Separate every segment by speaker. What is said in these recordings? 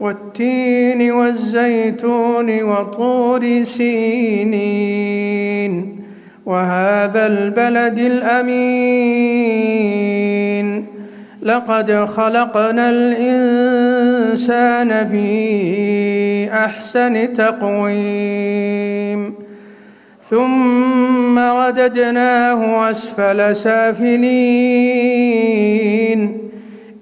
Speaker 1: والتين والزيتون وطور سينين وهذا البلد الأمين. لقد خلقنا الإنسان في أحسن تقويم. ثم رددناه أسفل سافلين.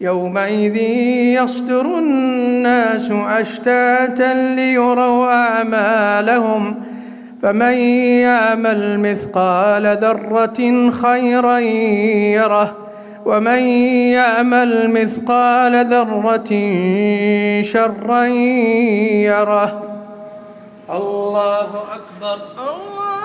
Speaker 1: يومئذ يصدر الناس أشتاتا ليروا أعمالهم فمن يعمل مثقال ذرة خيرا يره ومن يعمل مثقال ذرة شرا يره. الله أكبر.
Speaker 2: الله